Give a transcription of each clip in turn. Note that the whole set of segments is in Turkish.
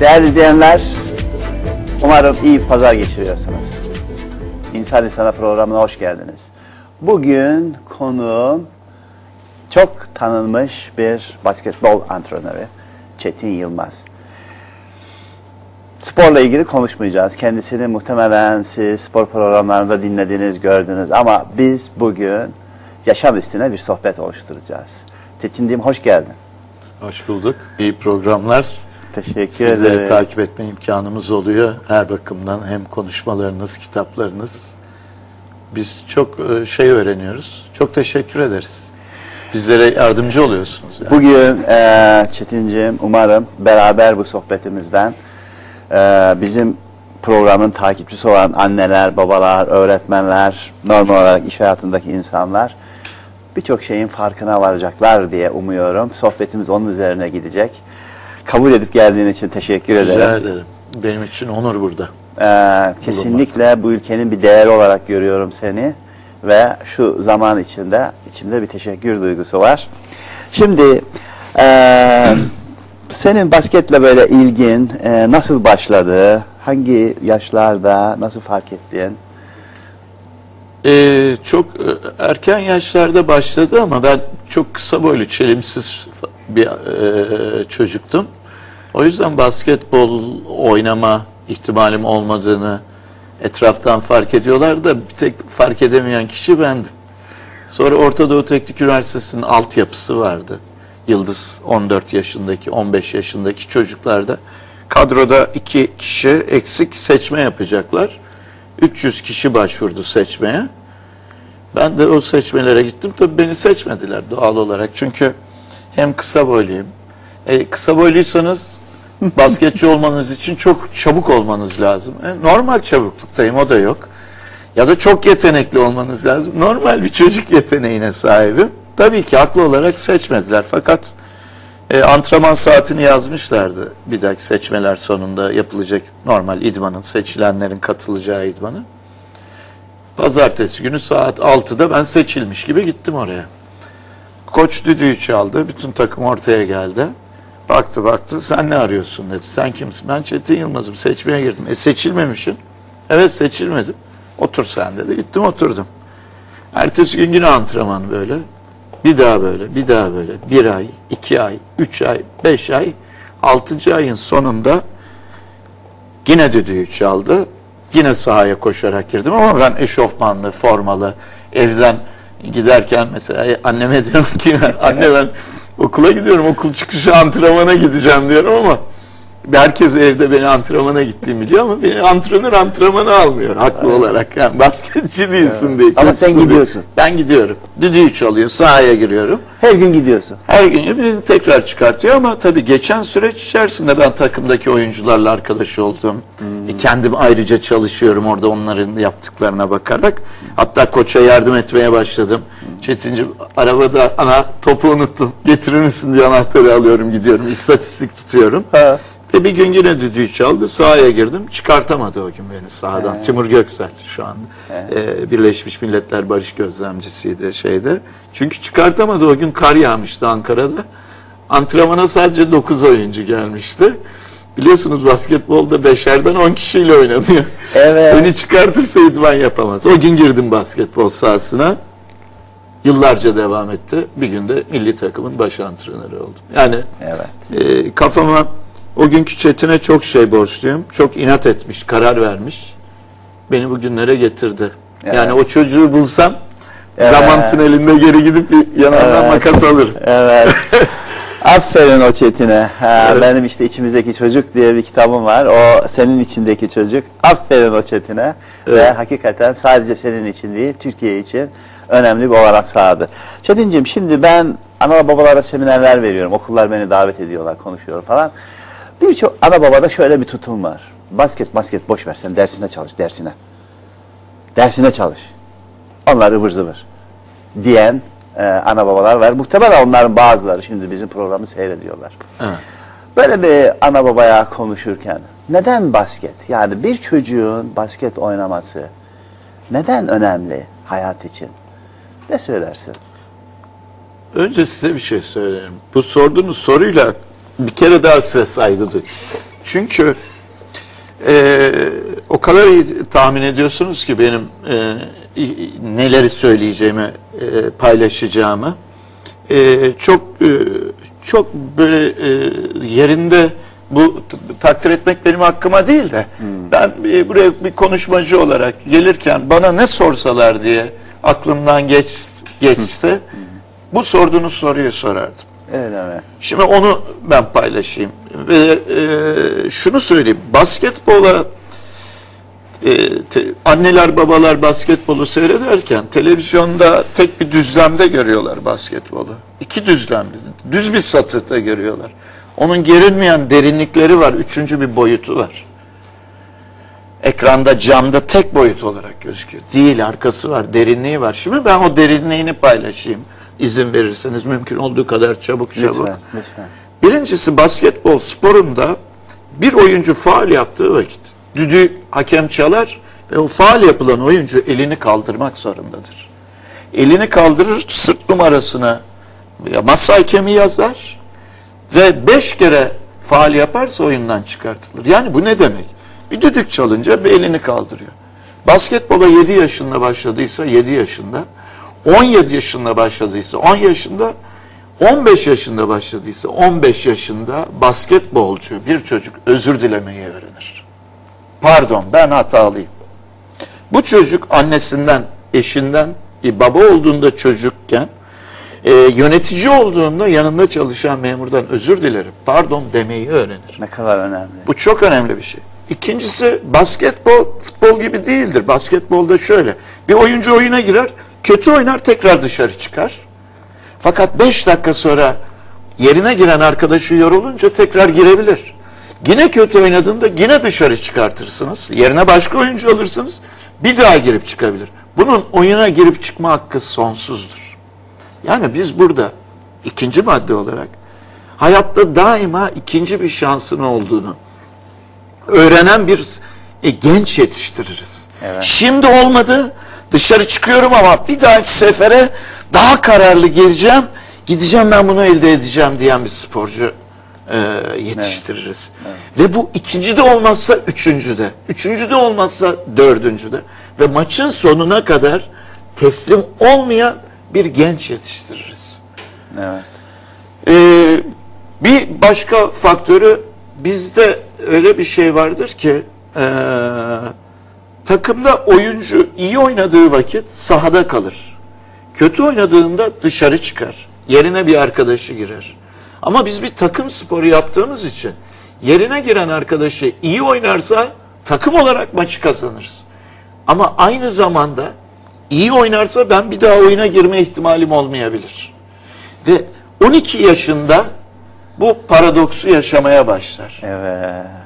Değerli izleyenler, umarım iyi pazar geçiriyorsunuz. İnsan İnsana programına hoş geldiniz. Bugün konuğum çok tanınmış bir basketbol antrenörü Çetin Yılmaz. Sporla ilgili konuşmayacağız. Kendisini muhtemelen siz spor programlarında dinlediniz, gördünüz. Ama biz bugün yaşam üstüne bir sohbet oluşturacağız. Çetin'ciğim hoş geldin. Hoş bulduk. İyi programlar. Teşekkür Sizleri ederim. takip etme imkanımız oluyor. Her bakımdan hem konuşmalarınız, kitaplarınız. Biz çok e, şey öğreniyoruz. Çok teşekkür ederiz. Bizlere yardımcı oluyorsunuz. Yani. Bugün e, Çetin'ciğim umarım beraber bu sohbetimizden e, bizim programın takipçisi olan anneler, babalar, öğretmenler, normal olarak iş hayatındaki insanlar birçok şeyin farkına varacaklar diye umuyorum. Sohbetimiz onun üzerine gidecek. Kabul edip geldiğin için teşekkür Rica ederim. ederim. Benim için onur burada. Ee, kesinlikle bu ülkenin bir değeri olarak görüyorum seni ve şu zaman içinde içimde bir teşekkür duygusu var. Şimdi e, senin basketle böyle ilgin e, nasıl başladı? Hangi yaşlarda nasıl fark ettin? Ee, çok e, erken yaşlarda başladı ama ben çok kısa boylu, çelimsiz bir e, çocuktum. O yüzden basketbol oynama ihtimalim olmadığını etraftan fark ediyorlar da bir tek fark edemeyen kişi bendim. Sonra Orta Doğu Teknik Üniversitesi'nin altyapısı vardı. Yıldız 14 yaşındaki, 15 yaşındaki çocuklarda kadroda iki kişi eksik seçme yapacaklar. 300 kişi başvurdu seçmeye. Ben de o seçmelere gittim. Tabii beni seçmediler doğal olarak. Çünkü hem kısa boyluyum. E, kısa boyluysanız basketçi olmanız için çok çabuk olmanız lazım. E, normal çabukluktayım o da yok. Ya da çok yetenekli olmanız lazım. Normal bir çocuk yeteneğine sahibim. Tabii ki haklı olarak seçmediler. Fakat e, antrenman saatini yazmışlardı bir dahaki seçmeler sonunda yapılacak normal idmanın, seçilenlerin katılacağı idmanı. Pazartesi günü saat 6'da ben seçilmiş gibi gittim oraya. Koç düdüğü çaldı, bütün takım ortaya geldi. Baktı baktı, sen ne arıyorsun dedi. Sen kimsin? Ben Çetin Yılmaz'ım, seçmeye girdim. E seçilmemişsin. Evet seçilmedim. Otur sen dedi. Gittim oturdum. Ertesi gün yine antrenman böyle. Bir daha böyle, bir daha böyle. Bir ay, iki ay, üç ay, beş ay. Altıncı ayın sonunda yine düdüğü çaldı. Yine sahaya koşarak girdim ama ben eşofmanlı, formalı, evden giderken mesela anneme diyorum ki anne ben okula gidiyorum, okul çıkışı antrenmana gideceğim diyorum ama herkes evde beni antrenmana gittiğimi biliyor ama beni antrenör antrenmana almıyor haklı olarak. Yani basketçi değilsin diye. Ama sen kötüsün diye. gidiyorsun. Ben gidiyorum. Düdüğü çalıyor, sahaya giriyorum. Her gün gidiyorsun. Her gün beni tekrar çıkartıyor ama tabii geçen süreç içerisinde ben takımdaki oyuncularla arkadaş oldum. E, Kendim ayrıca çalışıyorum orada onların yaptıklarına bakarak. Hatta koça yardım etmeye başladım. Çetinci arabada ana topu unuttum. Getirir misin diye anahtarı alıyorum gidiyorum. İstatistik tutuyorum. Ha. Ve bir gün yine düdüğü çaldı. Sahaya girdim. Çıkartamadı o gün beni sahadan. Timur Göksel şu anda. Ee, Birleşmiş Milletler Barış Gözlemcisiydi şeyde. Çünkü çıkartamadı. O gün kar yağmıştı Ankara'da. Antrenmana sadece 9 oyuncu gelmişti. Biliyorsunuz basketbolda beşerden 10 kişiyle oynanıyor. Evet. Beni çıkartırsa idman yapamaz. O gün girdim basketbol sahasına. Yıllarca devam etti. Bir günde milli takımın baş antrenörü oldum. Yani Evet. e, kafama o günkü Çetin'e çok şey borçluyum. Çok inat etmiş, karar vermiş. Beni bugünlere getirdi. Evet. Yani o çocuğu bulsam Evet. zaman tünelinde geri gidip bir yanından Evet. makas alırım. Evet. Aferin o Çetin'e. Ha, Evet. Benim işte içimizdeki çocuk diye bir kitabım var. O senin içindeki çocuk. Aferin o Çetin'e. Ve Evet. hakikaten sadece senin için değil, Türkiye için önemli bir olarak sağladı. Çetin'cim şimdi ben ana babalara seminerler veriyorum. Okullar beni davet ediyorlar, konuşuyorum falan. Birçok ana babada şöyle bir tutum var. Basket basket boş ver sen dersine çalış, dersine. Dersine çalış. Onlar ıvır zıvır diyen e, ana babalar var. Muhtemelen onların bazıları şimdi bizim programı seyrediyorlar. Evet. Böyle bir ana babaya konuşurken neden basket? Yani bir çocuğun basket oynaması neden önemli hayat için? Ne söylersin? Önce size bir şey söyleyeyim. Bu sorduğunuz soruyla bir kere daha size saygı duyuyorum. Çünkü e, o kadar iyi tahmin ediyorsunuz ki benim e, neleri söyleyeceğimi, e, paylaşacağımı. E, çok e, çok böyle e, yerinde bu takdir etmek benim hakkıma değil de ben e, buraya bir konuşmacı olarak gelirken bana ne sorsalar diye aklımdan geç, geçse bu sorduğunuz soruyu sorardım. Öyle mi? Şimdi onu ben paylaşayım ve e, şunu söyleyeyim. Basketbola e, te- anneler babalar basketbolu seyrederken televizyonda tek bir düzlemde görüyorlar basketbolu. İki düzlemde, düz bir satıhta görüyorlar. Onun gerilmeyen derinlikleri var, üçüncü bir boyutu var. Ekranda camda tek boyut olarak gözüküyor. Değil, arkası var, derinliği var. Şimdi ben o derinliğini paylaşayım. İzin verirseniz mümkün olduğu kadar çabuk çabuk. Lütfen, lütfen. Birincisi basketbol sporunda bir oyuncu faal yaptığı vakit düdüğü hakem çalar ve o faal yapılan oyuncu elini kaldırmak zorundadır. Elini kaldırır sırt numarasına ya masa hakemi yazar ve beş kere faal yaparsa oyundan çıkartılır. Yani bu ne demek? Bir düdük çalınca bir elini kaldırıyor. Basketbola 7 yaşında başladıysa 7 yaşında, 17 yaşında başladıysa 10 yaşında, 15 yaşında başladıysa 15 yaşında basketbolcu bir çocuk özür dilemeyi öğrenir. Pardon ben hatalıyım. Bu çocuk annesinden, eşinden, e, baba olduğunda çocukken, e, yönetici olduğunda yanında çalışan memurdan özür dilerim, pardon demeyi öğrenir. Ne kadar önemli. Bu çok önemli bir şey. İkincisi basketbol futbol gibi değildir. Basketbolda şöyle. Bir oyuncu oyuna girer, kötü oynar tekrar dışarı çıkar. Fakat 5 dakika sonra yerine giren arkadaşı yorulunca tekrar girebilir. Yine kötü oynadığında yine dışarı çıkartırsınız. Yerine başka oyuncu alırsınız. Bir daha girip çıkabilir. Bunun oyuna girip çıkma hakkı sonsuzdur. Yani biz burada ikinci madde olarak hayatta daima ikinci bir şansın olduğunu öğrenen bir e, genç yetiştiririz. Evet. Şimdi olmadı dışarı çıkıyorum ama bir dahaki sefere daha kararlı geleceğim. Gideceğim ben bunu elde edeceğim diyen bir sporcu e, yetiştiririz. Ve bu ikinci de olmazsa üçüncü de. Üçüncü de olmazsa dördüncü de. Ve maçın sonuna kadar teslim olmayan bir genç yetiştiririz. Evet. Ee, bir başka faktörü bizde öyle bir şey vardır ki ee, takımda oyuncu iyi oynadığı vakit sahada kalır. Kötü oynadığında dışarı çıkar. Yerine bir arkadaşı girer. Ama biz bir takım sporu yaptığımız için yerine giren arkadaşı iyi oynarsa takım olarak maçı kazanırız. Ama aynı zamanda iyi oynarsa ben bir daha oyuna girme ihtimalim olmayabilir. Ve 12 yaşında bu paradoksu yaşamaya başlar. Evet.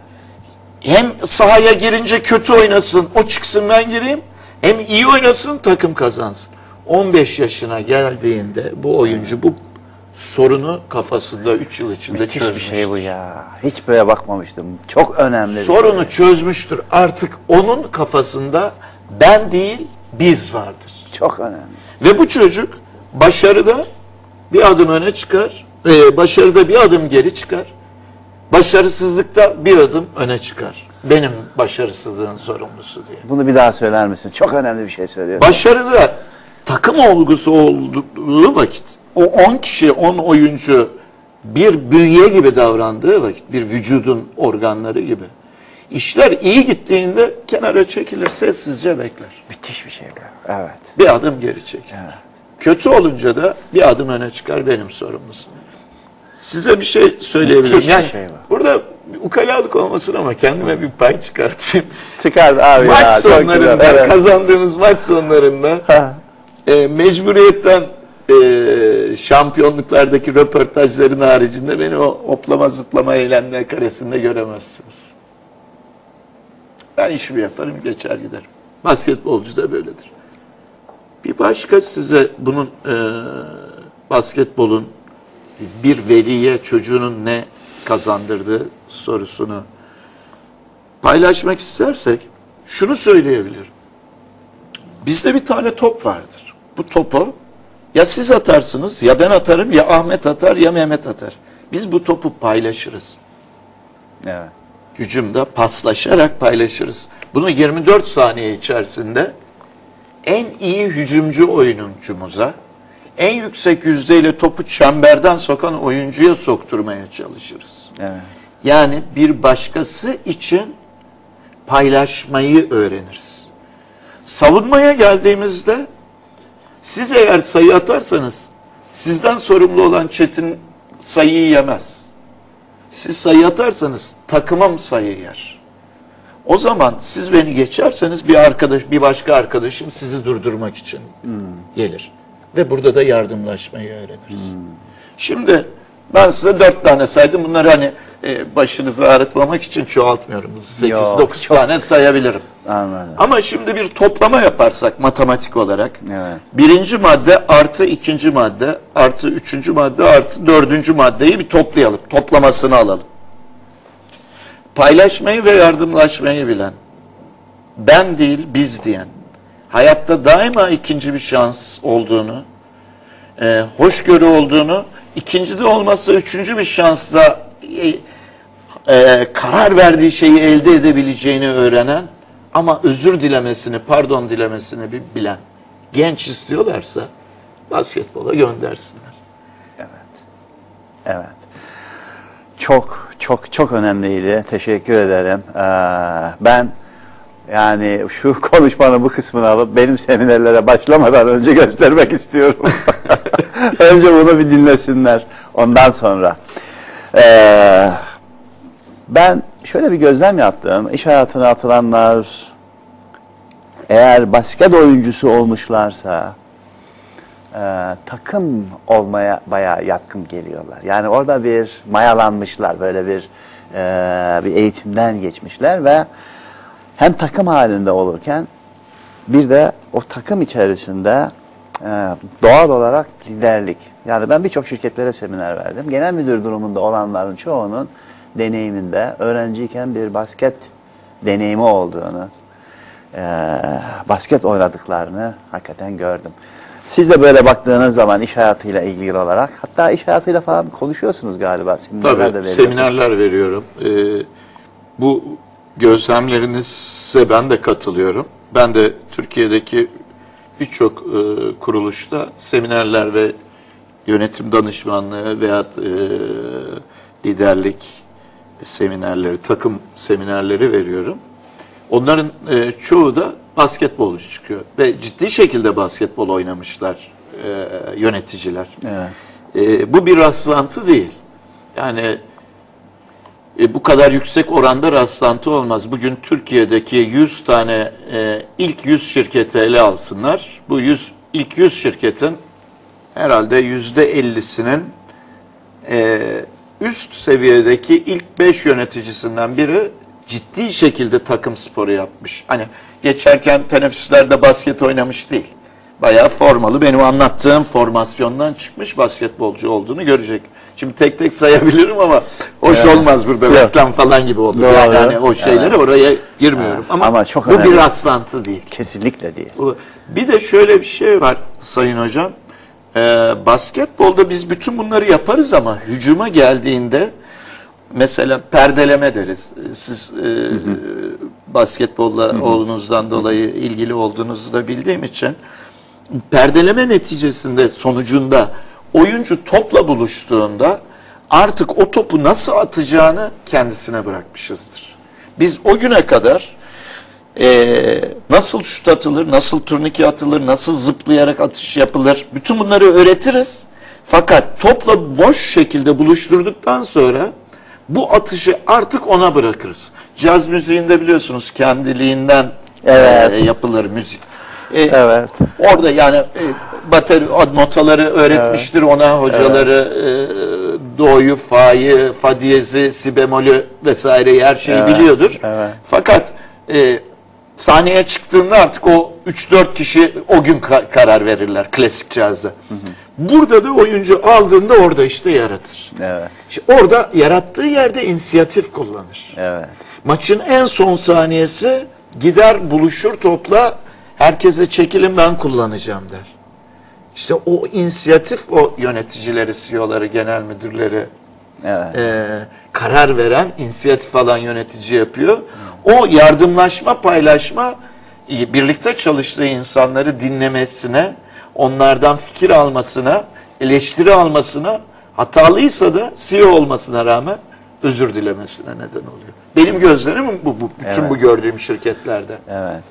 Hem sahaya girince kötü oynasın, o çıksın ben gireyim. Hem iyi oynasın, takım kazansın. 15 yaşına geldiğinde bu oyuncu bu sorunu kafasında 3 yıl içinde Müthiş bir çözmüştür. şey bu ya. Hiç böyle bakmamıştım. Çok önemli. bir Sorunu şey. çözmüştür. Artık onun kafasında ben değil biz vardır. Çok önemli. Ve bu çocuk başarıda bir adım öne çıkar, e, başarıda bir adım geri çıkar, başarısızlıkta bir adım öne çıkar. Benim başarısızlığın sorumlusu diye. Bunu bir daha söyler misin? Çok önemli bir şey söylüyorsun. Başarıda takım olgusu olduğu vakit, o 10 kişi, 10 oyuncu bir bünye gibi davrandığı vakit, bir vücudun organları gibi, işler iyi gittiğinde kenara çekilir, sessizce bekler. Müthiş bir şey bu. Evet. Bir adım geri çekilir. Evet. Kötü olunca da bir adım öne çıkar benim sorumlusu. Size bir şey söyleyebilirim. Müthiş bir Yani şey bu. Burada ukalalık olmasın ama kendime bir pay çıkartayım. Çıkar abi maç ya. sonlarında, güzel. Evet. kazandığımız maç sonlarında e, mecburiyetten e, şampiyonluklardaki röportajların haricinde beni o hoplama zıplama eğlenme karesinde göremezsiniz. Ben işimi yaparım geçer giderim. Basketbolcu da böyledir. Bir başka size bunun e, basketbolun bir veliye çocuğunun ne kazandırdığı sorusunu paylaşmak istersek şunu söyleyebilirim. Bizde bir tane top vardır. Bu topu ya siz atarsınız ya ben atarım ya Ahmet atar ya Mehmet atar. Biz bu topu paylaşırız. Evet. Hücumda paslaşarak paylaşırız. Bunu 24 saniye içerisinde en iyi hücumcu oyuncumuza en yüksek yüzdeyle topu çemberden sokan oyuncuya sokturmaya çalışırız. Evet. Yani bir başkası için paylaşmayı öğreniriz. Savunmaya geldiğimizde siz eğer sayı atarsanız sizden sorumlu olan Çetin sayıyı yemez. Siz sayı atarsanız takımım sayı yer. O zaman siz beni geçerseniz bir arkadaş, bir başka arkadaşım sizi durdurmak için gelir. Ve burada da yardımlaşmayı öğreniriz. Şimdi ben size dört tane saydım. Bunları hani e, başınızı ağrıtmamak için çoğaltmıyorum. Sekiz, dokuz tane sayabilirim. Anladım. Ama şimdi bir toplama yaparsak matematik olarak Evet. birinci madde artı ikinci madde artı üçüncü madde artı dördüncü maddeyi bir toplayalım. Toplamasını alalım. Paylaşmayı ve yardımlaşmayı bilen, ben değil biz diyen, hayatta daima ikinci bir şans olduğunu, e, hoşgörü olduğunu, ikinci de olmazsa üçüncü bir şansla e, e, karar verdiği şeyi elde edebileceğini öğrenen ama özür dilemesini, pardon dilemesini bilen genç istiyorlarsa basketbola göndersinler. Evet. Evet. Çok çok çok önemliydi. Teşekkür ederim. Ee, ben yani şu konuşmanın bu kısmını alıp benim seminerlere başlamadan önce göstermek istiyorum. önce bunu bir dinlesinler. Ondan sonra. Ee, ben şöyle bir gözlem yaptım. İş hayatına atılanlar eğer basket oyuncusu olmuşlarsa e, takım olmaya bayağı yatkın geliyorlar. Yani orada bir mayalanmışlar, böyle bir e, bir eğitimden geçmişler ve hem takım halinde olurken bir de o takım içerisinde e, doğal olarak liderlik. Yani ben birçok şirketlere seminer verdim. Genel müdür durumunda olanların çoğunun deneyiminde öğrenciyken bir basket deneyimi olduğunu, e, basket oynadıklarını hakikaten gördüm. Siz de böyle baktığınız zaman iş hayatıyla ilgili olarak hatta iş hayatıyla falan konuşuyorsunuz galiba. Seminerler Tabii seminerler veriyorum. Ee, bu gözlemlerinize ben de katılıyorum. Ben de Türkiye'deki birçok e, kuruluşta seminerler ve yönetim danışmanlığı veya e, liderlik seminerleri, takım seminerleri veriyorum. Onların e, çoğu da basketbolcu çıkıyor ve ciddi şekilde basketbol oynamışlar e, yöneticiler. Evet. E, bu bir rastlantı değil. Yani e, bu kadar yüksek oranda rastlantı olmaz. Bugün Türkiye'deki 100 tane e, ilk 100 şirketi ele alsınlar. Bu 100 ilk 100 şirketin herhalde yüzde 50'sinin e, üst seviyedeki ilk 5 yöneticisinden biri ciddi şekilde takım sporu yapmış. Hani geçerken teneffüslerde basket oynamış değil. Bayağı formalı benim anlattığım formasyondan çıkmış basketbolcu olduğunu görecek. Şimdi tek tek sayabilirim ama hoş Evet. olmaz burada Yok. reklam falan gibi olur. Doğru. Yani hani o şeylere Evet. oraya girmiyorum. Ama, Ama çok bu bir rastlantı değil. Kesinlikle değil. Bu- Bir de şöyle bir şey var Sayın Hocam. Ee, basketbolda biz bütün bunları yaparız ama hücuma geldiğinde mesela perdeleme deriz. Siz e, basketbolla oğlunuzdan dolayı ilgili olduğunuzu da bildiğim için perdeleme neticesinde sonucunda oyuncu topla buluştuğunda artık o topu nasıl atacağını kendisine bırakmışızdır. Biz o güne kadar ee, nasıl şut atılır, nasıl turnike atılır, nasıl zıplayarak atış yapılır. Bütün bunları öğretiriz. Fakat topla boş şekilde buluşturduktan sonra bu atışı artık ona bırakırız. Caz müziğinde biliyorsunuz kendiliğinden Evet. e, yapılır müzik. E, Evet. Orada yani e, ad notaları öğretmiştir ona hocaları e, do'yu, fa'yı, fa diyezi, si bemolü vesaireyi her şeyi Evet, biliyordur. evet. Fakat e, sahneye çıktığında artık o 3-4 kişi o gün ka- karar verirler klasik cazda. Burada da oyuncu aldığında orada işte yaratır. Evet. İşte orada yarattığı yerde inisiyatif kullanır. Evet. Maçın en son saniyesi gider buluşur topla herkese çekilin ben kullanacağım der. İşte o inisiyatif o yöneticileri, CEO'ları, genel müdürleri Evet. e, karar veren, inisiyatif alan yönetici yapıyor. O yardımlaşma, paylaşma, e, birlikte çalıştığı insanları dinlemesine, onlardan fikir almasına, eleştiri almasına, hatalıysa da CEO olmasına rağmen özür dilemesine neden oluyor. Benim gözlerim bu, bu bütün Evet. bu gördüğüm şirketlerde. Evet.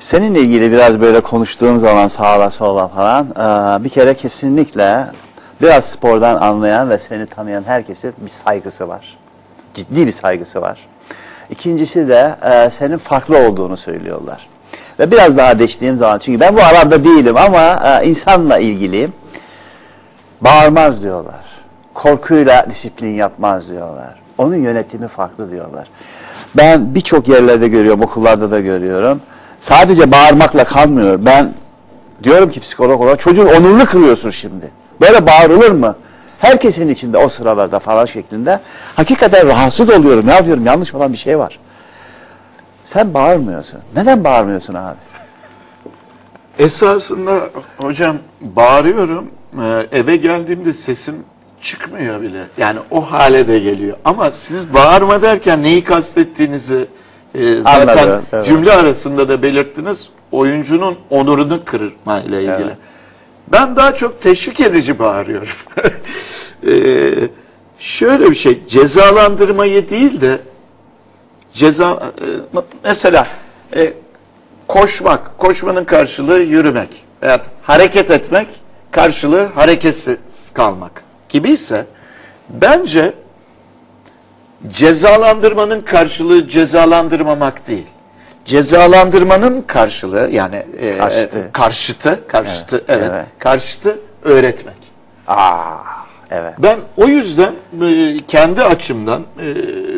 Seninle ilgili biraz böyle konuştuğum zaman sağa sola falan eee, bir kere kesinlikle biraz spordan anlayan ve seni tanıyan herkesin bir saygısı var. Ciddi bir saygısı var. İkincisi de eee, senin farklı olduğunu söylüyorlar. Ve biraz daha değiştiğim zaman çünkü ben bu alanda değilim ama eee, insanla ilgiliyim. Bağırmaz diyorlar. Korkuyla disiplin yapmaz diyorlar. Onun yönetimi farklı diyorlar. Ben birçok yerlerde görüyorum, okullarda da görüyorum. Sadece bağırmakla kalmıyor. Ben diyorum ki psikolog olarak çocuğun onurunu kırıyorsun şimdi. Böyle bağırılır mı? Herkesin içinde o sıralarda falan şeklinde. Hakikaten rahatsız oluyorum. Ne yapıyorum? Yanlış olan bir şey var. Sen bağırmıyorsun. Neden bağırmıyorsun abi? Esasında hocam bağırıyorum. Ee, eve geldiğimde sesim çıkmıyor bile. Yani o hale de geliyor. Ama siz bağırma derken neyi kastettiğinizi e, zaten Anladım, evet. cümle arasında da belirttiniz. Oyuncunun onurunu kırma ile ilgili. Evet. Ben daha çok teşvik edici bağırıyorum. Ee, şöyle bir şey, cezalandırmayı değil de ceza e, mesela e, koşmak, koşmanın karşılığı yürümek veya hareket etmek karşılığı hareketsiz kalmak gibi ise bence cezalandırmanın karşılığı cezalandırmamak değil. Cezalandırmanın karşılığı yani e, Karşıtı. karşıtı, karşıtı evet, Evet, evet. karşıtı öğretmek. Aa, evet. Ben o yüzden e, kendi açımdan e,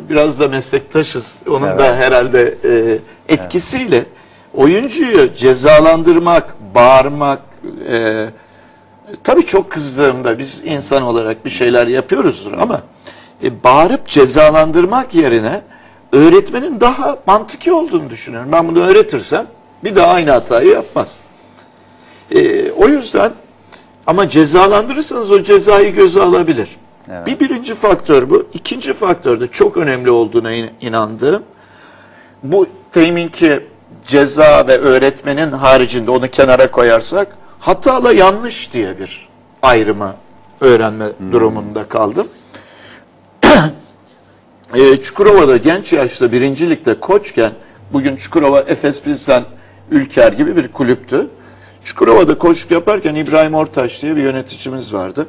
biraz da meslektaşız. Onun da Evet. herhalde e, etkisiyle oyuncuyu cezalandırmak, bağırmak e, tabii çok kızdığımda biz insan olarak bir şeyler yapıyoruzdur ama e, bağırıp cezalandırmak yerine öğretmenin daha mantıki olduğunu düşünüyorum. Ben bunu öğretirsem bir daha aynı hatayı yapmaz. E, o yüzden ama cezalandırırsanız o cezayı göze alabilir. Evet. Bir birinci faktör bu. İkinci faktör de çok önemli olduğuna in- inandığım bu teminki ceza ve öğretmenin haricinde onu kenara koyarsak hatalı yanlış diye bir ayrımı öğrenme durumunda kaldım. E, Çukurova'da genç yaşta birincilikte koçken bugün Çukurova Efes Pilsen Ülker gibi bir kulüptü. Çukurova'da koçluk yaparken İbrahim Ortaç diye bir yöneticimiz vardı.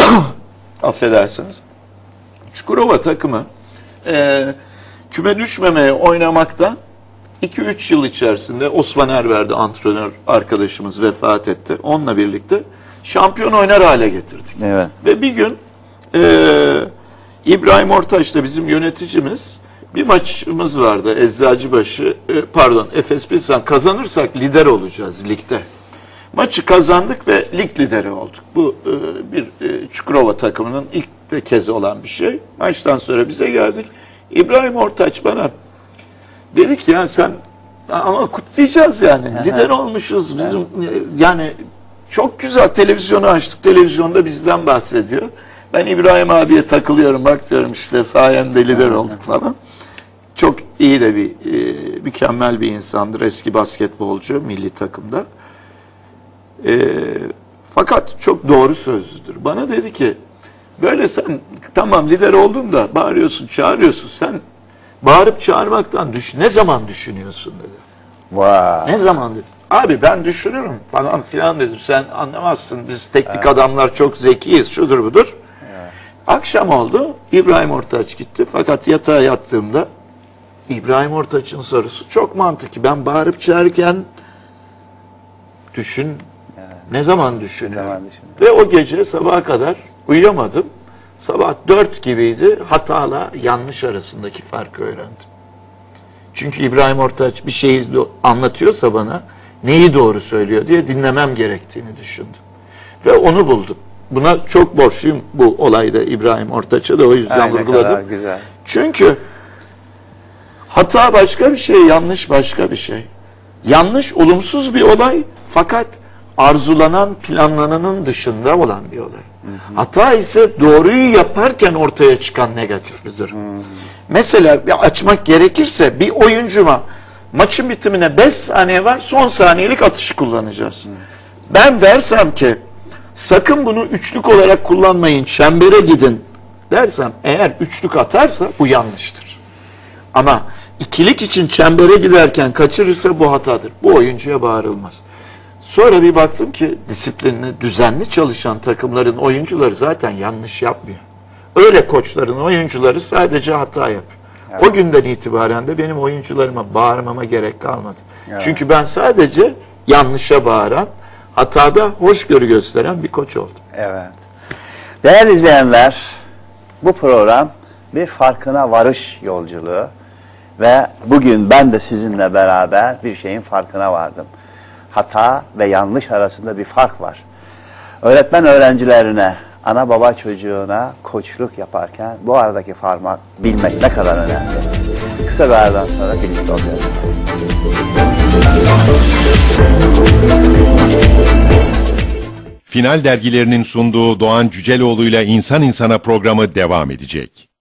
Affedersiniz. Çukurova takımı e, küme düşmemeye oynamaktan 2-3 yıl içerisinde Osman Erver'de antrenör arkadaşımız vefat etti. Onunla birlikte şampiyon oynar hale getirdik. Evet. Ve bir gün e, İbrahim Ortaç da bizim yöneticimiz bir maçımız vardı Eczacıbaşı e, pardon Efes Pilsen kazanırsak lider olacağız ligde. Maçı kazandık ve lig lideri olduk. Bu e, bir e, Çukurova takımının ilk de kez olan bir şey. Maçtan sonra bize geldik. İbrahim Ortaç bana dedi ki ya sen ama kutlayacağız yani. Lider olmuşuz bizim yani çok güzel televizyonu açtık. Televizyonda bizden bahsediyor. Ben İbrahim abiye takılıyorum bak diyorum işte sayende lider olduk falan. Çok iyi de bir e, mükemmel bir insandır. Eski basketbolcu milli takımda. E, fakat çok doğru sözlüdür. Bana dedi ki böyle sen tamam lider oldun da bağırıyorsun çağırıyorsun sen bağırıp çağırmaktan düş ne zaman düşünüyorsun dedi. Vay. Ne zaman dedi. Abi ben düşünürüm falan filan dedim. Sen anlamazsın. Biz teknik adamlar çok zekiyiz. Şudur budur. Akşam oldu. İbrahim Ortaç gitti. Fakat yatağa yattığımda İbrahim Ortaç'ın sorusu çok mantıklı. Ben bağırıp çağırırken düşün. Ne zaman düşünüyorum? zaman düşünüyorum. Ve o gece sabaha kadar uyuyamadım. Sabah dört gibiydi. Hatala yanlış arasındaki farkı öğrendim. Çünkü İbrahim Ortaç bir şeyi anlatıyorsa bana neyi doğru söylüyor diye dinlemem gerektiğini düşündüm. Ve onu buldum. Buna çok borçluyum bu olayda İbrahim Ortaç'a da o yüzden Ay, ne vurguladım. güzel. Çünkü hata başka bir şey, yanlış başka bir şey. Yanlış olumsuz bir olay fakat arzulanan, planlananın dışında olan bir olay. Hata ise doğruyu yaparken ortaya çıkan negatif bir durum. Mesela bir açmak gerekirse bir oyuncuma maçın bitimine 5 saniye var son saniyelik atışı kullanacağız. Ben dersem ki sakın bunu üçlük olarak kullanmayın çembere gidin dersem eğer üçlük atarsa bu yanlıştır. Ama ikilik için çembere giderken kaçırırsa bu hatadır. Bu oyuncuya bağırılmaz. Sonra bir baktım ki disiplinli, düzenli çalışan takımların oyuncuları zaten yanlış yapmıyor. Öyle koçların oyuncuları sadece hata yapıyor. O günden itibaren de benim oyuncularıma bağırmama gerek kalmadı. Çünkü ben sadece yanlışa bağıran, hatada hoşgörü gösteren bir koç oldum. Evet. Değerli izleyenler, bu program bir farkına varış yolculuğu ve bugün ben de sizinle beraber bir şeyin farkına vardım. Hata ve yanlış arasında bir fark var. Öğretmen öğrencilerine, ana baba çocuğuna koçluk yaparken bu aradaki farmak bilmek ne kadar önemli. Kısa bir aradan sonra birlikte olacağız. Final dergilerinin sunduğu Doğan Cüceloğlu ile İnsan İnsana programı devam edecek.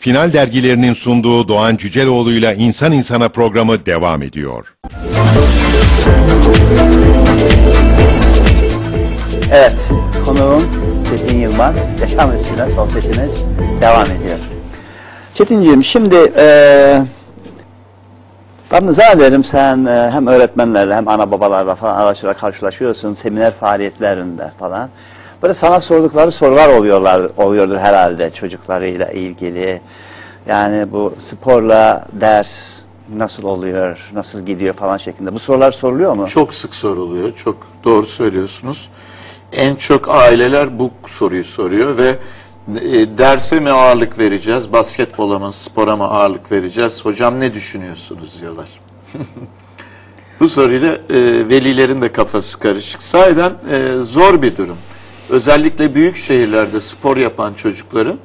Final dergilerinin sunduğu Doğan Cüceloğlu ile İnsan İnsana programı devam ediyor. Evet, konuğum Çetin Yılmaz. Yaşam üstüne sohbetimiz devam ediyor. Çetinciğim şimdi eee ben zannederim sen e, hem öğretmenlerle hem ana babalarla falan ara sıra karşılaşıyorsun seminer faaliyetlerinde falan. Böyle sana sordukları sorular oluyorlar oluyordur herhalde çocuklarıyla ilgili. Yani bu sporla ders nasıl oluyor, nasıl gidiyor falan şeklinde. Bu sorular soruluyor mu? Çok sık soruluyor. Çok doğru söylüyorsunuz. En çok aileler bu soruyu soruyor ve e, derse mi ağırlık vereceğiz, basketbola mı, spora mı ağırlık vereceğiz? Hocam ne düşünüyorsunuz diyorlar. bu soruyla e, velilerin de kafası karışık. Sahiden e, zor bir durum. Özellikle büyük şehirlerde spor yapan çocukların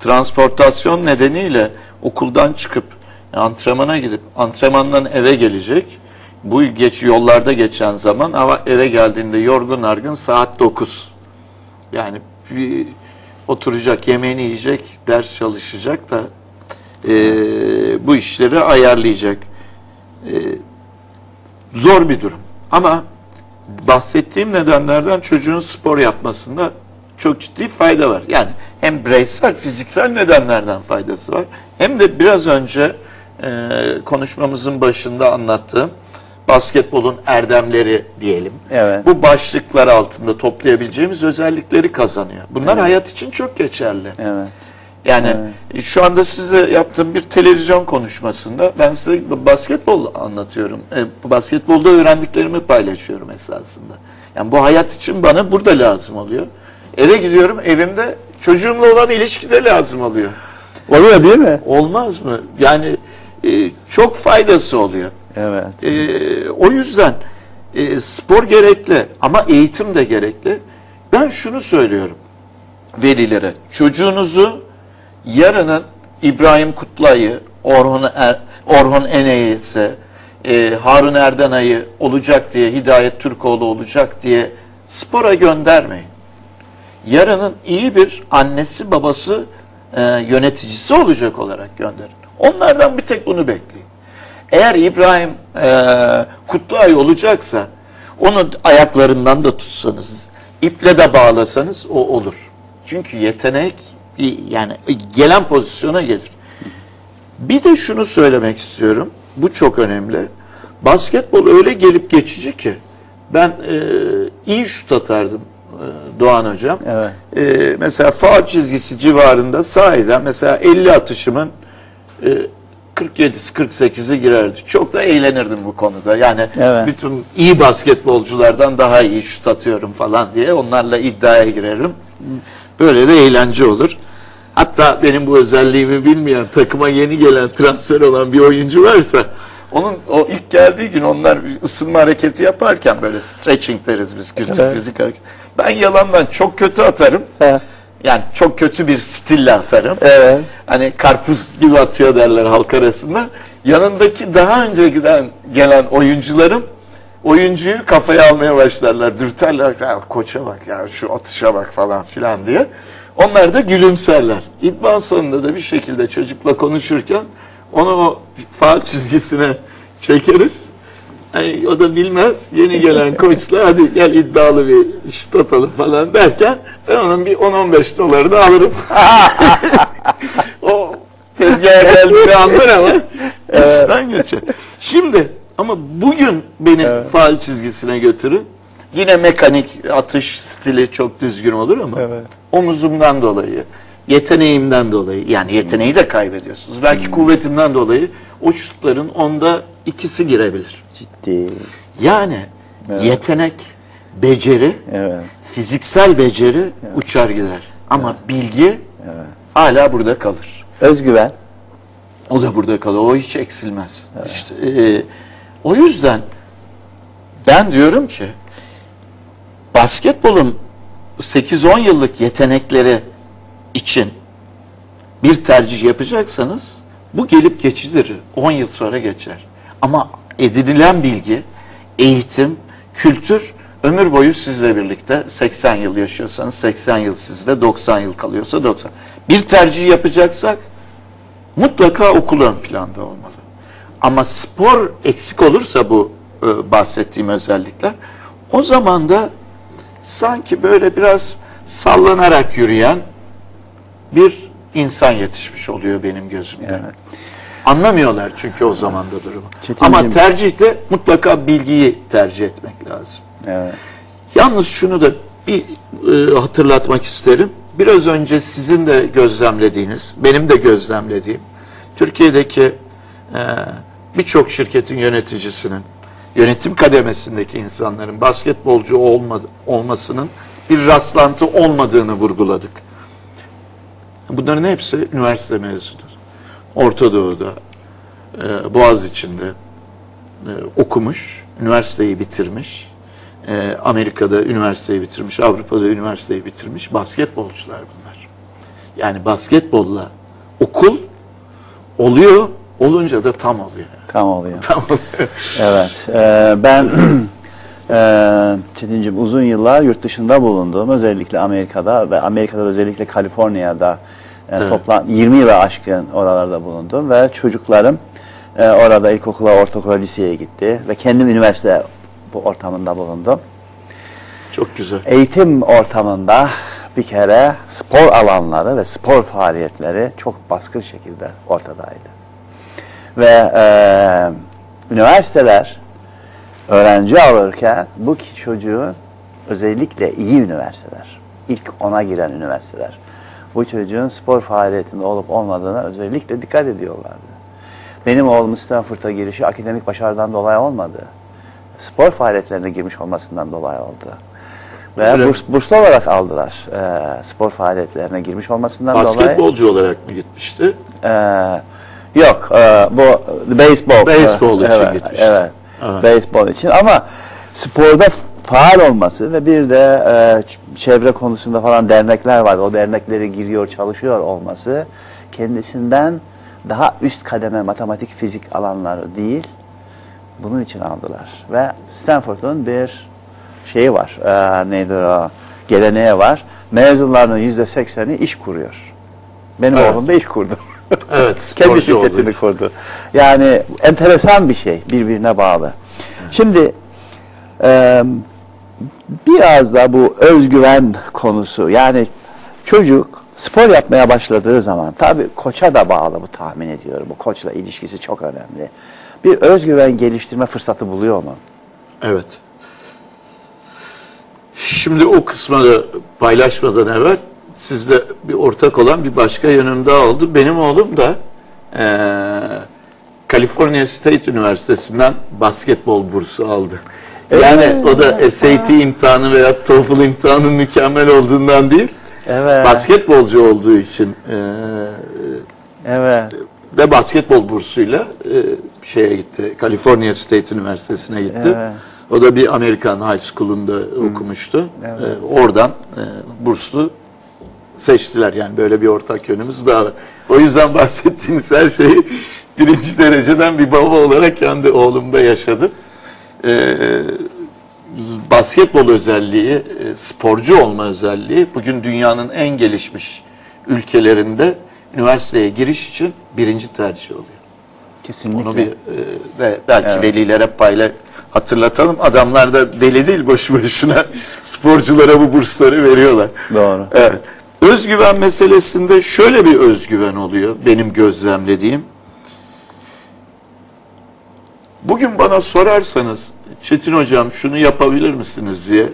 transportasyon nedeniyle okuldan çıkıp antrenmana gidip antrenmandan eve gelecek. Bu geç yollarda geçen zaman ama eve geldiğinde yorgun argın saat 9. Yani bir oturacak, yemeğini yiyecek, ders çalışacak da e, bu işleri ayarlayacak. E, zor bir durum. Ama bahsettiğim nedenlerden çocuğun spor yapmasında çok ciddi fayda var. Yani hem bireysel, fiziksel nedenlerden faydası var. Hem de biraz önce e, konuşmamızın başında anlattığım basketbolun erdemleri diyelim. Evet. Bu başlıklar altında toplayabileceğimiz özellikleri kazanıyor. Bunlar hayat için çok geçerli. Evet. Yani şu anda size yaptığım bir televizyon konuşmasında ben size basketbol anlatıyorum. E, basketbolda öğrendiklerimi paylaşıyorum esasında. Yani bu hayat için bana burada lazım oluyor. Eve gidiyorum evimde çocuğumla olan ilişki de lazım oluyor. Oluyor değil mi? Olmaz mı? Yani e, çok faydası oluyor. Evet. E, o yüzden e, spor gerekli ama eğitim de gerekli. Ben şunu söylüyorum velilere. Çocuğunuzu yarının İbrahim Kutlay'ı, Orhun, er, Orhun Eneyse, e, Harun Erdenay'ı olacak diye, Hidayet Türkoğlu olacak diye spora göndermeyin. Yarının iyi bir annesi babası e, yöneticisi olacak olarak gönderin. Onlardan bir tek bunu bekleyin. Eğer İbrahim e, Kutluay olacaksa onu ayaklarından da tutsanız, iple de bağlasanız o olur. Çünkü yetenek yani gelen pozisyona gelir. Bir de şunu söylemek istiyorum. Bu çok önemli. Basketbol öyle gelip geçici ki ben e, iyi şut atardım e, Doğan hocam. Evet. E, mesela faal çizgisi civarında sahiden mesela 50 atışımın e, 47'si 48'i girerdi. Çok da eğlenirdim bu konuda. Yani Evet. bütün iyi basketbolculardan daha iyi şut atıyorum falan diye onlarla iddiaya girerim. Böyle de eğlence olur. Hatta benim bu özelliğimi bilmeyen takıma yeni gelen transfer olan bir oyuncu varsa onun o ilk geldiği gün onlar ısınma hareketi yaparken böyle stretching deriz biz güçlü Evet. fizik hareket. Ben yalandan çok kötü atarım. Evet. Yani çok kötü bir stille atarım. Evet. Hani karpuz gibi atıyor derler halk arasında. Yanındaki daha önce giden gelen oyuncularım oyuncuyu kafaya almaya başlarlar. Dürterler. Ya koça bak ya şu atışa bak falan filan diye. Onlar da gülümserler. İdman sonunda da bir şekilde çocukla konuşurken onu o faal çizgisine çekeriz. Hani o da bilmez. Yeni gelen koçla hadi gel iddialı bir şut atalım falan derken ben onun bir 10-15 dolarını alırım. o tezgaha geldiğini anlar ama işten geçer. Şimdi ama bugün beni faal çizgisine götürün. Yine mekanik atış stili çok düzgün olur ama Evet. omuzumdan dolayı, yeteneğimden dolayı yani yeteneği de kaybediyorsunuz. Belki kuvvetimden dolayı o şutların onda ikisi girebilir. Ciddi. Yani yetenek, beceri, Evet. fiziksel beceri uçar gider. Ama bilgi hala burada kalır. Özgüven. O da burada kalır. O hiç eksilmez. İşte, e, o yüzden ben diyorum ki basketbolun 8-10 yıllık yetenekleri için bir tercih yapacaksanız bu gelip geçidir. 10 yıl sonra geçer. Ama edinilen bilgi, eğitim, kültür ömür boyu sizle birlikte 80 yıl yaşıyorsanız 80 yıl sizde, 90 yıl kalıyorsa 90. Bir tercih yapacaksak mutlaka okul ön planda olmalı. Ama spor eksik olursa bu e, bahsettiğim özellikler o zaman da sanki böyle biraz sallanarak yürüyen bir insan yetişmiş oluyor benim gözümde. Evet. Anlamıyorlar çünkü o zaman da durumu. Çetinciğim- Ama tercihte mutlaka bilgiyi tercih etmek lazım. Evet. Yalnız şunu da bir e, hatırlatmak isterim. Biraz önce sizin de gözlemlediğiniz, benim de gözlemlediğim, Türkiye'deki e, birçok şirketin yöneticisinin, yönetim kademesindeki insanların basketbolcu olmadı, olmasının bir rastlantı olmadığını vurguladık. Bunların hepsi üniversite mezunudur. Orta Doğu'da, e, Boğaziçi'nde e, okumuş, üniversiteyi bitirmiş, e, Amerika'da üniversiteyi bitirmiş, Avrupa'da üniversiteyi bitirmiş basketbolcular bunlar. Yani basketbolla okul oluyor, olunca da tam oluyor. Tam oluyor. Tam oluyor. Evet. Ee, ben e, Çetinciğim uzun yıllar yurt dışında bulundum. Özellikle Amerika'da ve Amerika'da özellikle Kaliforniya'da e, Evet. toplam 20 yıla aşkın oralarda bulundum ve çocuklarım e, orada ilkokula, ortaokula, liseye gitti ve kendim üniversite bu ortamında bulundum. Çok güzel. Eğitim ortamında bir kere spor alanları ve spor faaliyetleri çok baskın şekilde ortadaydı. Ve e, üniversiteler öğrenci alırken bu ki çocuğun özellikle iyi üniversiteler, ilk ona giren üniversiteler, bu çocuğun spor faaliyetinde olup olmadığına özellikle dikkat ediyorlardı. Benim oğlum Stanford'a girişi akademik başarıdan dolayı olmadı. Spor faaliyetlerine girmiş olmasından dolayı oldu. Ve burs, burslu olarak aldılar e, spor faaliyetlerine girmiş olmasından dolayı. Basketbolcu olarak mı gitmişti? Ee, yok, e, bu beyzbol. Beyzbol için evet, gitmişti. Evet, Evet. beyzbol için ama sporda faal olması ve bir de e, çevre konusunda falan dernekler vardı. O derneklere giriyor, çalışıyor olması kendisinden daha üst kademe matematik, fizik alanları değil, bunun için aldılar. Ve Stanford'un bir şeyi var, e, nedir o, geleneği var. Mezunlarının yüzde sekseni iş kuruyor. Benim Evet. oğlum da iş kurdu. Evet, Kendi şirketini kurdu. Yani enteresan bir şey, birbirine bağlı. Şimdi e, biraz da bu özgüven konusu, yani çocuk spor yapmaya başladığı zaman tabii koça da bağlı bu tahmin ediyorum. Bu koçla ilişkisi çok önemli. Bir özgüven geliştirme fırsatı buluyor mu? Evet. Şimdi o kısmı da paylaşmadan evvel sizde bir ortak olan bir başka yönüm daha oldu. Benim oğlum da eee California State Üniversitesi'nden basketbol bursu aldı. Yani o da SAT imtihanı veya TOEFL imtihanı mükemmel olduğundan değil, Evet. basketbolcu olduğu için eee, Evet. ve basketbol bursuyla e, şeye gitti. California State Üniversitesi'ne gitti. Evet. O da bir Amerikan High School'unda okumuştu. E, oradan e, burslu seçtiler. Yani böyle bir ortak yönümüz daha var. O yüzden bahsettiğiniz her şeyi birinci dereceden bir baba olarak kendi oğlumda yaşadım. E, basketbol özelliği, e, sporcu olma özelliği bugün dünyanın en gelişmiş ülkelerinde üniversiteye giriş için birinci tercih oluyor. Kesinlikle. Onu bir e, belki velilere payla hatırlatalım. Adamlar da deli değil boşu boşuna sporculara bu bursları veriyorlar. Doğru. Evet. Özgüven meselesinde şöyle bir özgüven oluyor benim gözlemlediğim. Bugün bana sorarsanız Çetin hocam şunu yapabilir misiniz diye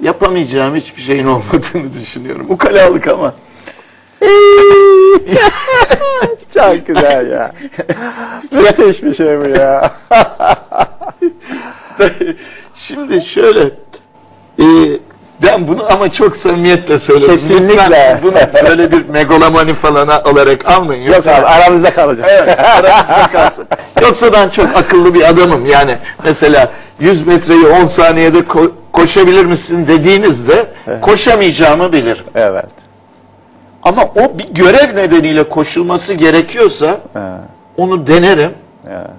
yapamayacağım hiçbir şeyin olmadığını düşünüyorum. Ukalalık ama. Çok güzel ya. Müthiş bir şey bu ya. Şimdi şöyle e, ben bunu ama çok samimiyetle söylüyorum. Kesinlikle. Lütfen bunu böyle bir megalomani falan alarak almayın. Yok Yoksa abi aramızda kalacak. Evet, aramızda kalsın. Yoksa ben çok akıllı bir adamım. Yani mesela 100 metreyi 10 saniyede ko- koşabilir misin dediğinizde koşamayacağımı bilirim. Evet. Ama o bir görev nedeniyle koşulması gerekiyorsa Evet. onu denerim. Evet.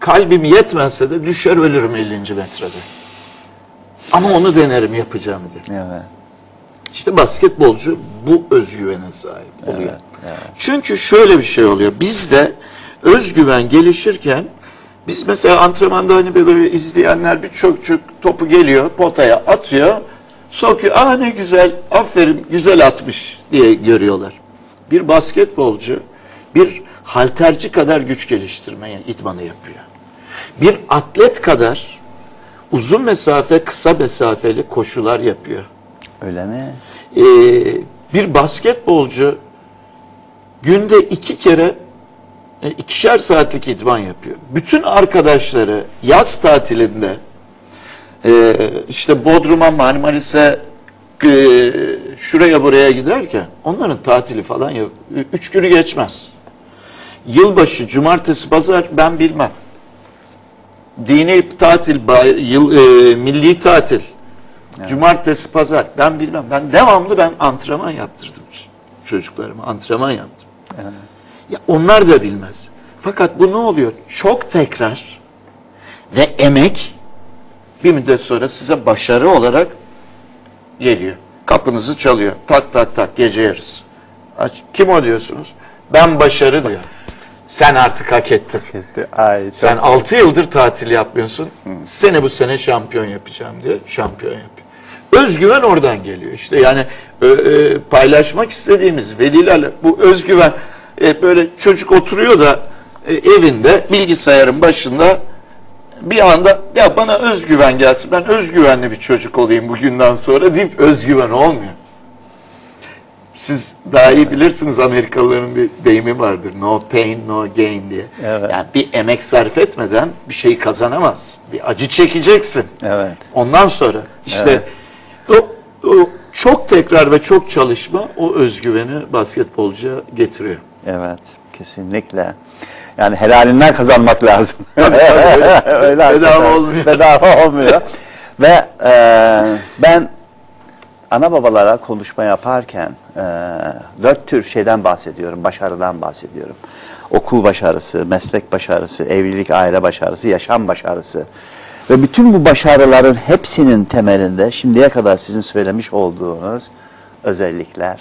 Kalbim yetmezse de düşer ölürüm 50. metrede. Ama onu denerim yapacağım diye. Evet. İşte basketbolcu bu özgüvene sahip oluyor. Çünkü şöyle bir şey oluyor. Bizde özgüven gelişirken biz mesela antrenmanda hani böyle izleyenler bir çocuk topu geliyor potaya atıyor sokuyor. Aa ne güzel aferin güzel atmış diye görüyorlar. Bir basketbolcu bir halterci kadar güç geliştirmeye idmanı yapıyor. Bir atlet kadar uzun mesafe kısa mesafeli koşular yapıyor. Öyle mi? Ee, bir basketbolcu günde iki kere e, ikişer saatlik idman yapıyor. Bütün arkadaşları yaz tatilinde e, işte Bodrum'a, Marmaris'e e, şuraya buraya giderken onların tatili falan yok. Üç günü geçmez. Yılbaşı, cumartesi, pazar ben bilmem. Dini tatil, yıl, e, milli tatil, cumartesi, pazar ben bilmem. Ben devamlı ben antrenman yaptırdım çocuklarıma. Antrenman yaptım. Ya onlar da bilmez. Fakat bu ne oluyor? Çok tekrar ve emek bir müddet sonra size başarı olarak geliyor. Kapınızı çalıyor. Tak tak tak gece yarısı. Kim o diyorsunuz? Ben başarı diyor. Sen artık hak ettin. Ay, Sen 6 yıldır tatil yapmıyorsun. Seni bu sene şampiyon yapacağım diye şampiyon yapıyor. Özgüven oradan geliyor. İşte yani e, e, paylaşmak istediğimiz velilerle bu özgüven e, böyle çocuk oturuyor da e, evinde bilgisayarın başında bir anda ya bana özgüven gelsin ben özgüvenli bir çocuk olayım bugünden sonra deyip özgüven olmuyor. Siz daha iyi bilirsiniz Amerikalıların bir deyimi vardır. No pain, no gain diye. Evet. Yani bir emek sarf etmeden bir şey kazanamazsın. Bir acı çekeceksin. Evet. Ondan sonra işte o, o çok tekrar ve çok çalışma o özgüveni basketbolcuya getiriyor. Evet. Kesinlikle. Yani helalinden kazanmak lazım. tabii, öyle. Öyle Bedava olmuyor. Bedava olmuyor. Ve e, ben ana babalara konuşma yaparken e, dört tür şeyden bahsediyorum, başarıdan bahsediyorum. Okul başarısı, meslek başarısı, evlilik, aile başarısı, yaşam başarısı. Ve bütün bu başarıların hepsinin temelinde şimdiye kadar sizin söylemiş olduğunuz özellikler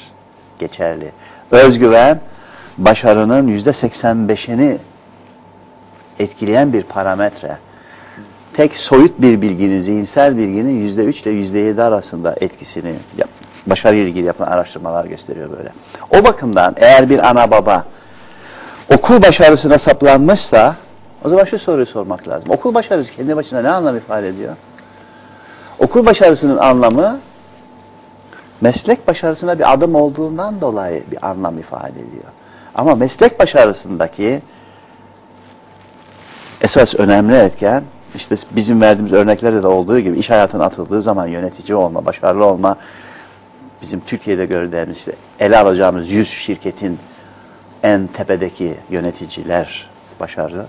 geçerli. Özgüven başarının yüzde 85'ini etkileyen bir parametre. Tek soyut bir bilginin, zihinsel bilginin yüzde üç ile yüzde yedi arasında etkisini yap- başarıyla ilgili yapılan araştırmalar gösteriyor böyle. O bakımdan eğer bir ana baba okul başarısına saplanmışsa o zaman şu soruyu sormak lazım. Okul başarısı kendi başına ne anlam ifade ediyor? Okul başarısının anlamı meslek başarısına bir adım olduğundan dolayı bir anlam ifade ediyor. Ama meslek başarısındaki esas önemli etken işte bizim verdiğimiz örneklerde de olduğu gibi iş hayatına atıldığı zaman yönetici olma, başarılı olma bizim Türkiye'de gördüğümüz işte ele alacağımız 100 şirketin en tepedeki yöneticiler başarılı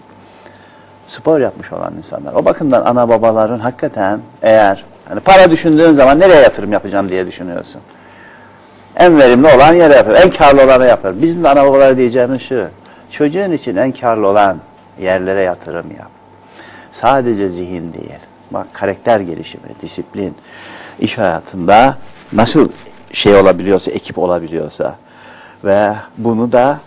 spor yapmış olan insanlar. O bakımdan ana babaların hakikaten eğer hani para düşündüğün zaman nereye yatırım yapacağım diye düşünüyorsun. En verimli olan yere yapar. En karlı olanı yapar. Bizim de ana babalara diyeceğimiz şu. Çocuğun için en karlı olan yerlere yatırım yap. Sadece zihin değil. Bak karakter gelişimi, disiplin, iş hayatında nasıl şey olabiliyorsa, ekip olabiliyorsa ve bunu da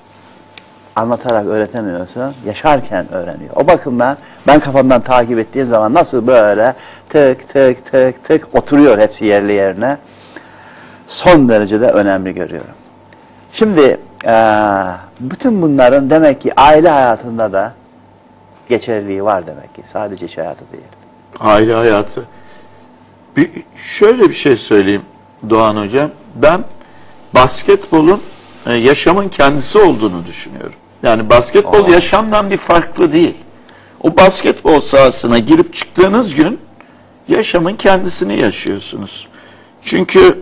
anlatarak öğretemiyorsa yaşarken öğreniyor. O bakımdan ben kafamdan takip ettiğim zaman nasıl böyle tık tık tık tık oturuyor hepsi yerli yerine. Son derecede önemli görüyorum. Şimdi bütün bunların demek ki aile hayatında da geçerliliği var demek ki. Sadece iş hayatı değil. aile hayatı. Bir, şöyle bir şey söyleyeyim Doğan Hocam. Ben basketbolun e, yaşamın kendisi olduğunu düşünüyorum. Yani basketbol yaşamdan bir farklı değil. O basketbol sahasına girip çıktığınız gün yaşamın kendisini yaşıyorsunuz. Çünkü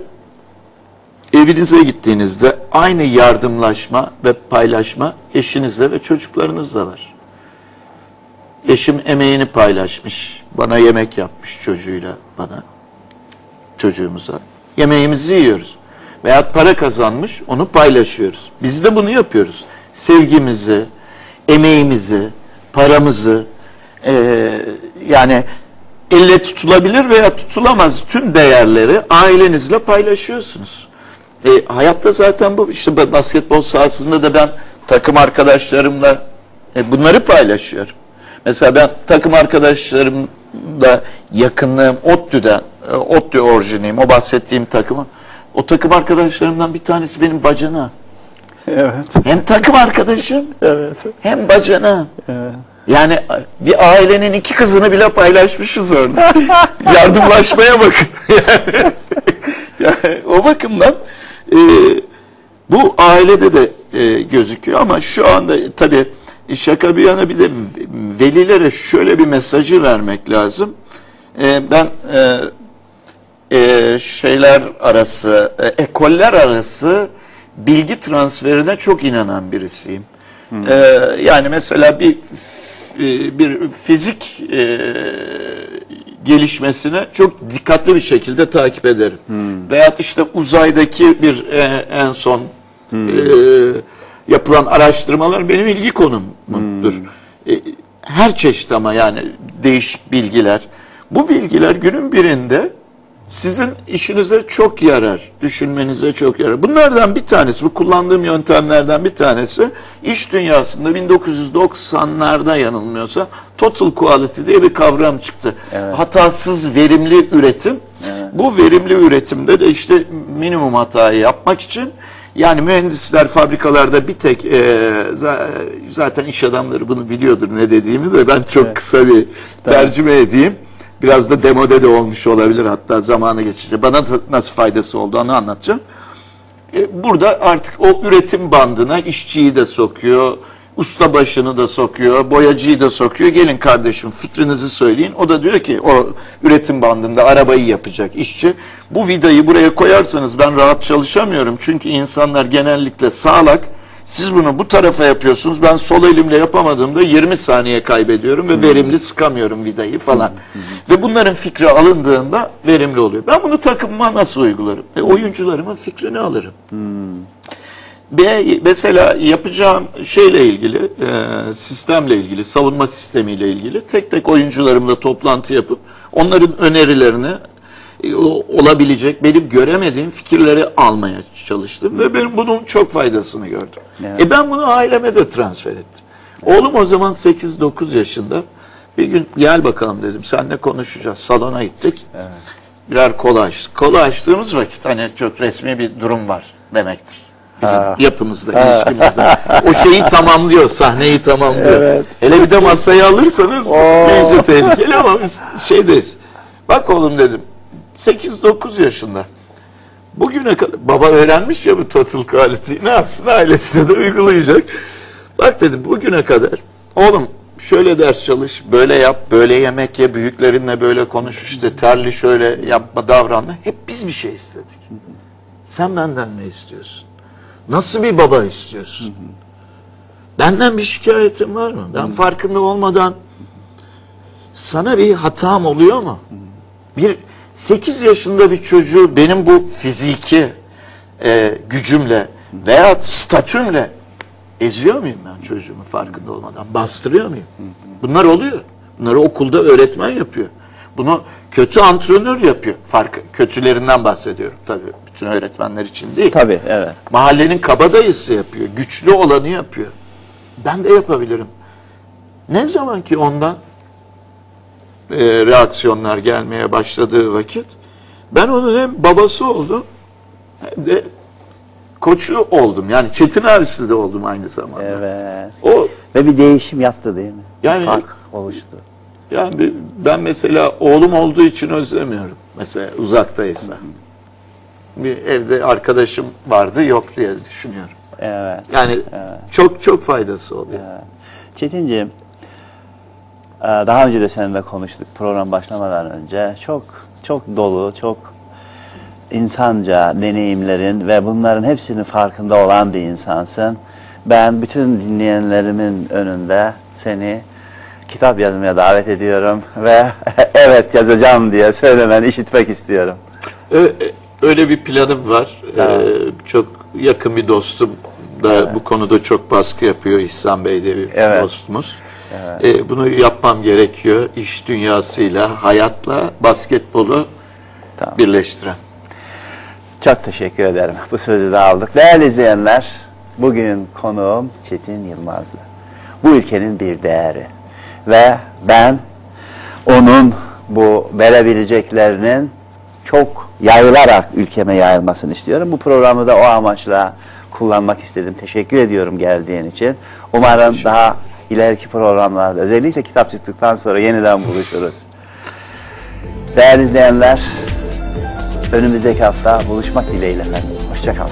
evinize gittiğinizde aynı yardımlaşma ve paylaşma eşinizle ve çocuklarınızla var. Eşim emeğini paylaşmış. Bana yemek yapmış çocuğuyla bana. Çocuğumuza. Yemeğimizi yiyoruz. Veyahut para kazanmış onu paylaşıyoruz. Biz de bunu yapıyoruz. Sevgimizi, emeğimizi, paramızı eee, yani elle tutulabilir veya tutulamaz tüm değerleri ailenizle paylaşıyorsunuz. E, hayatta zaten bu işte ba- basketbol sahasında da ben takım arkadaşlarımla e, bunları paylaşıyorum. Mesela ben takım arkadaşlarımla yakınlığım ODTÜ'den, e, ODTÜ orijiniyim o bahsettiğim takımı. O takım arkadaşlarımdan bir tanesi benim bacanağım. Evet. Hem takım arkadaşım Evet. hem bacanağım. Yani bir ailenin iki kızını bile paylaşmışız orada. Yardımlaşmaya bakın. Yani, yani o bakımdan e, bu ailede de e, gözüküyor ama şu anda tabii şaka bir yana bir de velilere şöyle bir mesajı vermek lazım. E, ben e, e, şeyler arası, e, ekoller arası bilgi transferine çok inanan birisiyim. E, yani mesela bir f- bir fizik e, gelişmesine çok dikkatli bir şekilde takip ederim. Veyahut işte uzaydaki bir e, en son e, yapılan araştırmalar benim ilgi konumumdur. E, her çeşit ama yani değişik bilgiler. Bu bilgiler günün birinde sizin işinize çok yarar, düşünmenize çok yarar. Bunlardan bir tanesi, bu kullandığım yöntemlerden bir tanesi, iş dünyasında 1990'larda yanılmıyorsa total quality diye bir kavram çıktı. Hatasız verimli üretim. Bu verimli üretimde de işte minimum hatayı yapmak için yani mühendisler fabrikalarda bir tek e, za- zaten iş adamları bunu biliyordur ne dediğimi de ben çok kısa bir tercüme edeyim. Biraz da demode de olmuş olabilir hatta zamanı geçince. Bana nasıl faydası olduğunu anlatacağım. E, burada artık o üretim bandına işçiyi de sokuyor, usta başını da sokuyor, boyacıyı da sokuyor. Gelin kardeşim fikrinizi söyleyin. O da diyor ki o üretim bandında arabayı yapacak işçi. Bu vidayı buraya koyarsanız ben rahat çalışamıyorum. Çünkü insanlar genellikle sağlak. Siz bunu bu tarafa yapıyorsunuz. Ben sol elimle yapamadığımda 20 saniye kaybediyorum ve verimli sıkamıyorum vidayı falan. Ve bunların fikri alındığında verimli oluyor. Ben bunu takımıma nasıl uygularım? E, oyuncularımın fikrini alırım. Ve mesela yapacağım şeyle ilgili, e, sistemle ilgili, savunma sistemiyle ilgili tek tek oyuncularımla toplantı yapıp onların önerilerini e, olabilecek benim göremediğim fikirleri almaya çalıştım ve benim bunun çok faydasını gördüm. Evet. E ben bunu aileme de transfer ettim. Oğlum o zaman 8-9 yaşında. Bir gün gel bakalım dedim. Seninle konuşacağız. Salona gittik. birer kola açtık. Kola açtığımız vakit hani çok resmi bir durum var demektir. Bizim yapımızda, ilişkimizde. O şeyi tamamlıyor, sahneyi tamamlıyor. Hele bir de masayı alırsanız iyice tehlikeli ama biz şeydeyiz. Bak oğlum dedim, 8-9 yaşında. Bugüne kadar, baba öğrenmiş ya bu total quality'yi, ne yapsın ailesine de uygulayacak. Bak dedim bugüne kadar, oğlum şöyle ders çalış, böyle yap, böyle yemek ye, büyüklerinle böyle konuş işte terli şöyle yapma, davranma. Hep biz bir şey istedik. Sen benden ne istiyorsun? Nasıl bir baba istiyorsun? Benden bir şikayetin var mı? Ben farkında olmadan sana bir hatam oluyor mu? Bir 8 yaşında bir çocuğu benim bu fiziki e, gücümle veya statümle eziyor muyum ben çocuğumu farkında olmadan? Bastırıyor muyum? Bunlar oluyor. Bunları okulda öğretmen yapıyor. Bunu kötü antrenör yapıyor. Fark, kötülerinden bahsediyorum tabii. Bütün öğretmenler için değil. Tabii evet. Mahallenin kabadayısı yapıyor. Güçlü olanı yapıyor. Ben de yapabilirim. Ne zaman ki ondan e, reaksiyonlar gelmeye başladığı vakit ben onun hem babası oldum hem de koçu oldum. Yani Çetin abisi de oldum aynı zamanda. Evet. O Ve bir değişim yaptı değil mi? Yani- fark oluştu. Yani ben mesela oğlum olduğu için özlemiyorum. Mesela uzaktaysa. Bir evde arkadaşım vardı yok diye düşünüyorum. Evet. Yani çok çok faydası oluyor. Çetinciğim, e, daha önce de seninle konuştuk program başlamadan önce. Çok çok dolu, çok insanca deneyimlerin ve bunların hepsinin farkında olan bir insansın. Ben bütün dinleyenlerimin önünde seni kitap yazmaya davet ediyorum ve evet yazacağım diye söylemeni işitmek istiyorum. E, Öyle bir planım var. Tamam. Ee, çok yakın bir dostum da bu konuda çok baskı yapıyor. İhsan Bey diye bir Evet. dostumuz. Ee, bunu yapmam gerekiyor. İş dünyasıyla, hayatla, basketbolu Tamam. birleştiren. Çok teşekkür ederim. Bu sözü de aldık. Değerli izleyenler, bugün konuğum Çetin Yılmazlı. Bu ülkenin bir değeri. Ve ben onun bu verebileceklerinin çok yayılarak ülkeme yayılmasını istiyorum. Bu programı da o amaçla kullanmak istedim. Teşekkür ediyorum geldiğin için. Umarım daha ileriki programlarda, özellikle kitap çıktıktan sonra yeniden buluşuruz. Değerli izleyenler, Önümüzdeki hafta buluşmak dileğiyle efendim. Hoşçakalın.